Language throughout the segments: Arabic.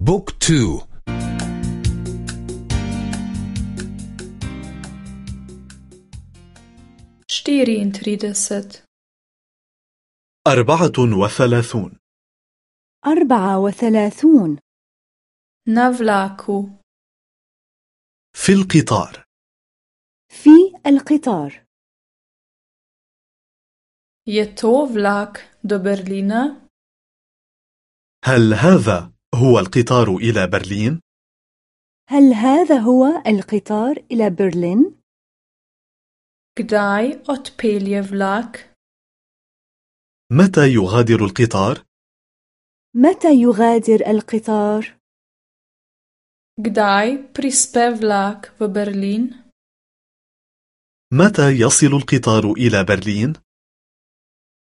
بوك تو. štiriintrideset أربعة وثلاثون. أربعة وثلاثون. Na vlaku في القطار. في القطار. Je to vlak do Berlina هل هذا هو القطار إلى برلين؟ هل هذا هو القطار إلى برلين؟ Kdaj odpelje vlak? متى يغادر القطار؟ متى يغادر القطار؟ Kdaj prispe vlak v Berlin? متى يصل القطار إلى برلين؟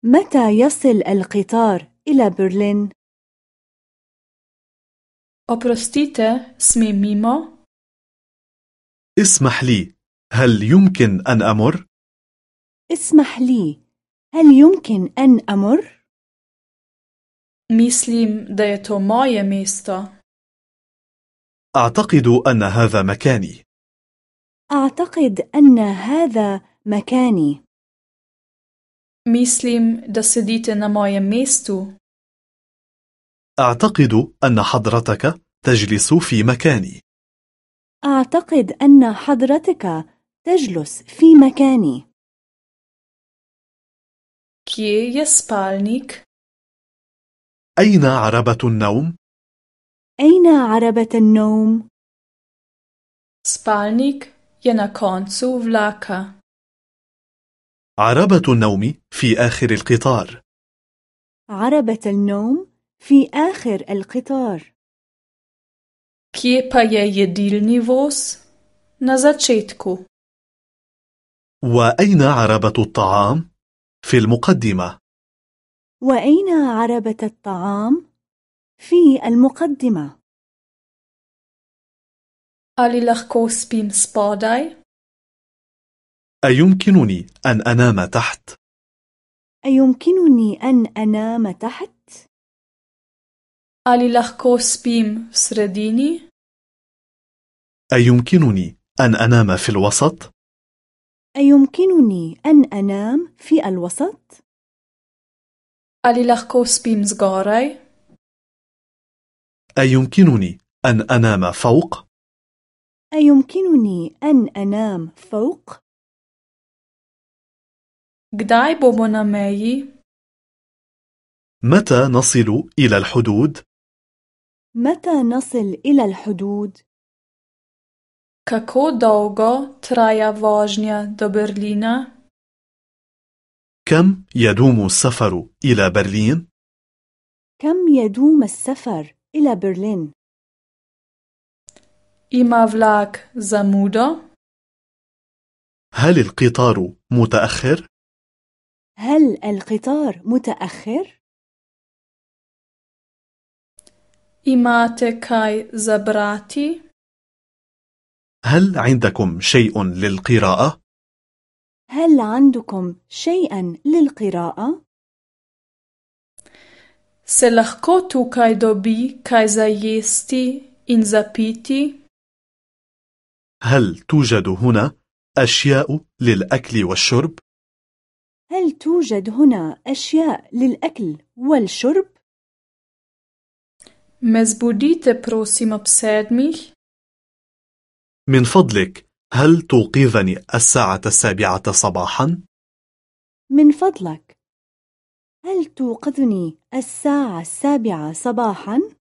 متى يصل القطار إلى برلين؟ Oprostite, smem mimo? اسمح لي هل يمكن أن أمر؟ اسمح لي هل يمكن أن أمر؟ Mislim, da je to moje mesto. أعتقد أن هذا مكاني أعتقد أن هذا مكاني Mislim, da sedite na mojem mestu. أعتقد أن حضرتك تجلس في مكاني أعتقد أن حضرتك تجلس في مكاني je spalnik? أين عربة النوم؟ أين عربة النوم؟ Spalnik je na koncu vlaka. عربة النوم في آخر القطار عربة النوم في آخر القطار Kje pa je jedilni voz? Na začetku. وأين عربة الطعام؟ في المقدمة وأين عربة الطعام؟ في المقدمة Ali lahko spim spodaj? أيمكنني أن أنام تحت؟ أيمكنني أن أنام تحت؟ Ali lahko spim v sredini? أيمكنني أن أنام في الوسط؟ أيمكنني أن أنام في الوسط؟ Ali lahko spim zgoraj? أيمكنني أن أنام فوق؟ أيمكنني أن أنام فوق؟ Kdaj bomo na meji? متى نصل إلى الحدود؟ متى نصل إلى الحدود؟ Kako dolgo traja vožnja do Berlina? كم يدوم السفر إلى برلين؟ كم يدوم السفر إلى برلين؟ Ima vlak zamudo? هل القطار متأخر؟ هل القطار متأخر؟ Imate kaj zabrati? هل عندكم شيء للقراءة؟ هل عندكم شيئا للقراءة؟ Se lahko tukaj dobi kaj za jesti in za piti? هل توجد هنا أشياء للأكل والشرب؟ هل توجد هنا أشياء للأكل والشرب؟ Me zbudite prosim ob sedmih? من فضلك هل توقظني الساعة السابعة صباحا؟ من فضلك هل توقظني الساعة السابعة صباحا؟